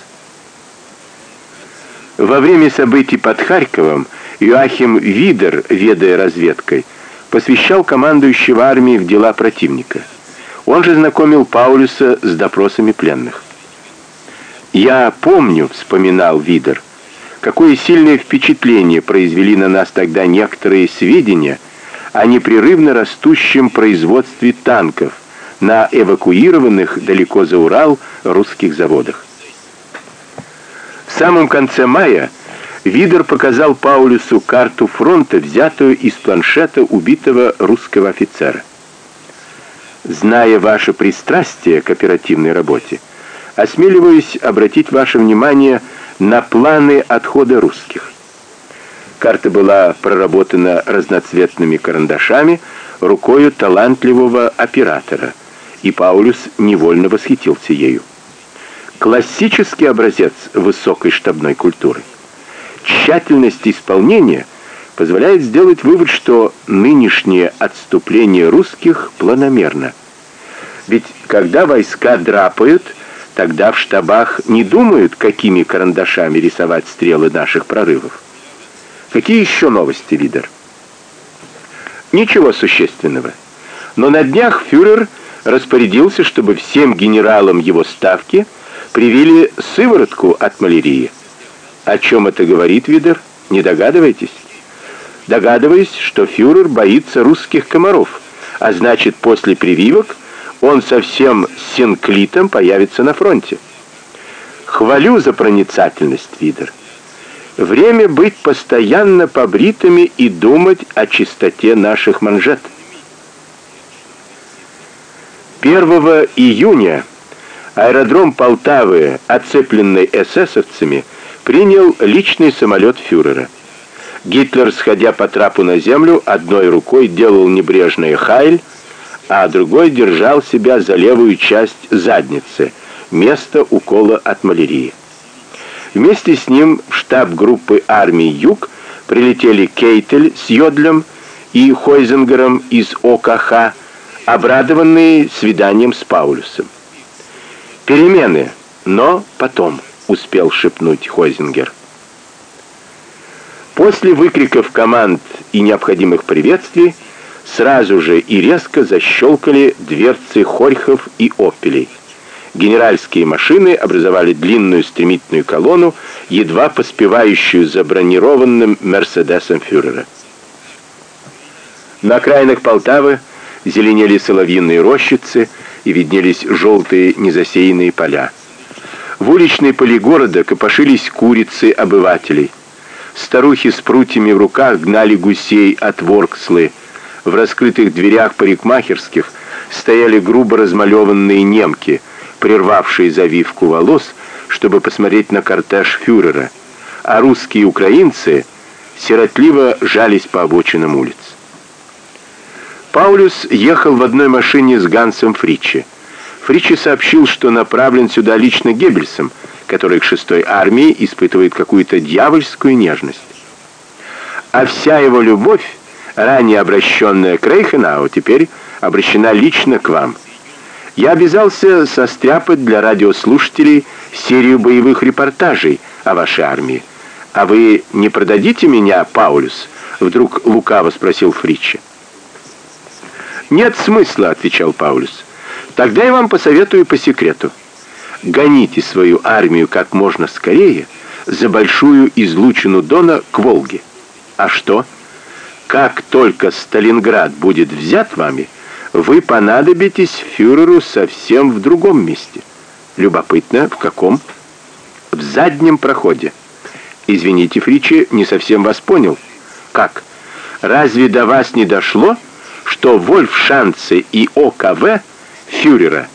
Во время событий под Харьковом Иоахим Видер, ведая разведкой, посвящал командующего армией в дела противника. Он же знакомил Паулюса с допросами пленных. «Я помню», — вспоминал Видер, «какое сильное впечатление произвели на нас тогда некоторые сведения о непрерывно растущем производстве танков на эвакуированных далеко за Урал русских заводах. В самом конце мая Видер показал Паулюсу карту фронта, взятую из планшета убитого русского офицера. Зная ваше пристрастие к оперативной работе, осмеливаюсь обратить ваше внимание на планы отхода русских. Карта была проработана разноцветными карандашами рукой талантливого оператора, и Паулюс невольно восхитился ею. Классический образец высокой штабной культуры. Тщательность исполнения позволяет сделать вывод, что нынешнее отступление русских планомерно. Ведь когда войска драпают, тогда в штабах не думают, какими карандашами рисовать стрелы наших прорывов. Какие еще новости, лидер? Ничего существенного. Но на днях фюрер распорядился, чтобы всем генералам его ставки привили сыворотку от малярии. О чем это говорит, Видер? Не догадываетесь? Догадываюсь, что фюрер боится русских комаров, а значит, после прививок он совсем синклитом появится на фронте. Хвалю за проницательность, Видер. Время быть постоянно побритыми и думать о чистоте наших манжет. 1 июня аэродром Полтавы, оцепленный эсэсовцами, принял личный самолет фюрера. Гитлер, сходя по трапу на землю, одной рукой делал небрежное хайль, а другой держал себя за левую часть задницы, место укола от малярии. Вместе с ним в штаб группы армии Юг прилетели Кейтель с Йодлем и Хойзенгером из ОКХ, обрадованные свиданием с Паулюсом. Перемены, но потом, успел шепнуть Хойзенгер. После выкриков команд и необходимых приветствий сразу же и резко защелкали дверцы Хорьхов и Опелей. Генеральские машины образовали длинную стремительную колонну, едва поспевающую за бронированным Мерседесом фюрера. На окраинах Полтавы зеленели соловьиные рощицы и виднелись желтые незасеянные поля. В уличной пыли города копошились курицы обывателей. Старухи с прутьями в руках гнали гусей от воркслы. В раскрытых дверях парикмахерских стояли грубо размалеванные немки – прервавшие завивку волос, чтобы посмотреть на кортеж фюрера, а русские и украинцы сиротливо жались по обочинам улиц. Паулюс ехал в одной машине с Гансом Фричи. Фричи сообщил, что направлен сюда лично Геббельсом, который к шестой армии испытывает какую-то дьявольскую нежность. А вся его любовь, ранее обращенная к Рейхенау, теперь обращена лично к вам – я обязался состряпать для радиослушателей серию боевых репортажей о вашей армии. А вы не продадите меня, Паулюс? Вдруг лукаво спросил Фричи. Нет смысла, отвечал Паулюс. Тогда я вам посоветую по секрету. Гоните свою армию как можно скорее за большую излучину Дона к Волге. А что? Как только Сталинград будет взят вами, вы понадобитесь фюреру совсем в другом месте. Любопытно, в каком? В заднем проходе. Извините, Фричи, не совсем вас понял. Как? Разве до вас не дошло, что Вольфшанце и ОКВ фюрера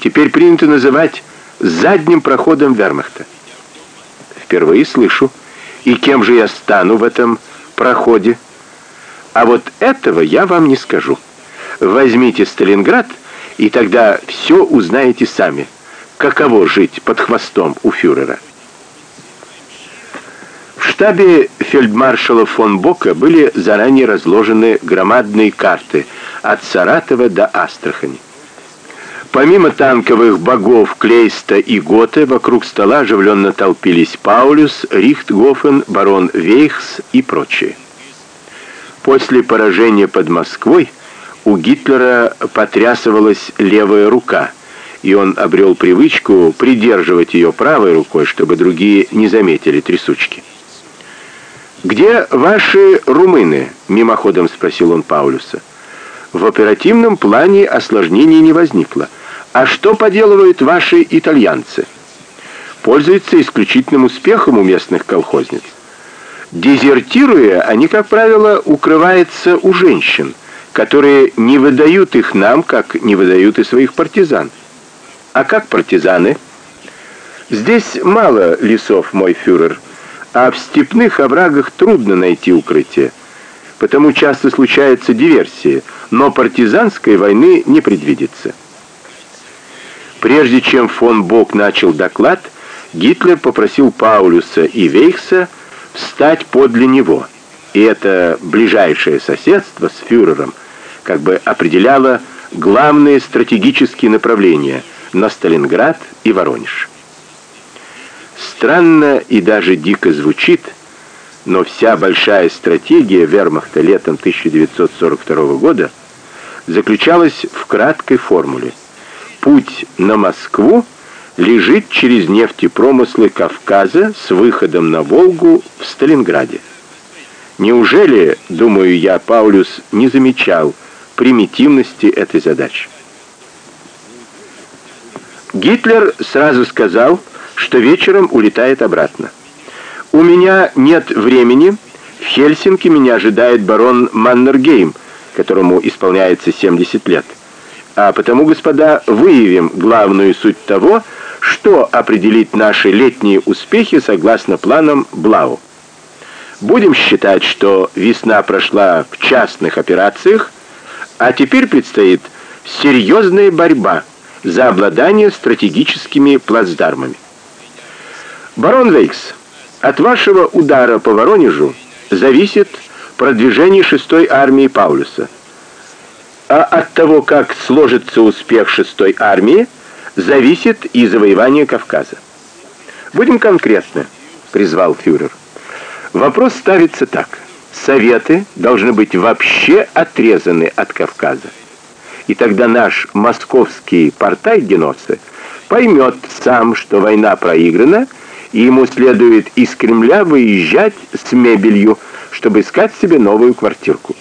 теперь принято называть задним проходом Вермахта? Впервые слышу. И кем же я стану в этом проходе? А вот этого я вам не скажу. Возьмите Сталинград, и тогда все узнаете сами. Каково жить под хвостом у фюрера? В штабе фельдмаршала фон Бока были заранее разложены громадные карты от Саратова до Астрахани. Помимо танковых богов Клейста и Готе, вокруг стола оживленно толпились Паулюс, Рихтгофен, барон Вейхс и прочие. После поражения под Москвой у Гитлера потрясывалась левая рука, и он обрел привычку придерживать ее правой рукой, чтобы другие не заметили трясучки. «Где ваши румыны?» — мимоходом спросил он Паулюса. «В оперативном плане осложнений не возникло. А что поделывают ваши итальянцы?» «Пользуются исключительным успехом у местных колхозниц. Дезертируя, они, как правило, укрываются у женщин» которые не выдают их нам, как не выдают и своих партизан. А как партизаны? Здесь мало лесов, мой фюрер, а в степных оврагах трудно найти укрытие. Потому часто случаются диверсии, но партизанской войны не предвидится. Прежде чем фон Бок начал доклад, Гитлер попросил Паулюса и Вейхса встать подле него. И это ближайшее соседство с фюрером как бы определяло главные стратегические направления на Сталинград и Воронеж. Странно и даже дико звучит, но вся большая стратегия Вермахта летом 1942 года заключалась в краткой формуле. Путь на Москву лежит через нефтепромыслы Кавказа с выходом на Волгу в Сталинграде. Неужели, думаю я, Паулюс не замечал примитивности этой задачи? Гитлер сразу сказал, что вечером улетает обратно. У меня нет времени. В Хельсинки меня ожидает барон Маннергейм, которому исполняется 70 лет. А потому, господа, выявим главную суть того, что определит наши летние успехи согласно планам Блау. Будем считать, что весна прошла в частных операциях, а теперь предстоит серьезная борьба за обладание стратегическими плацдармами. Барон Вейкс, от вашего удара по Воронежу зависит продвижение шестой армии Паулюса. А от того, как сложится успех шестой армии, зависит и завоевание Кавказа. Будем конкретны, призвал фюрер. Вопрос ставится так: Советы должны быть вообще отрезаны от Кавказа. И тогда наш московский портай Геносы поймет сам, что война проиграна и ему следует из Кремля выезжать с мебелью, чтобы искать себе новую квартирку.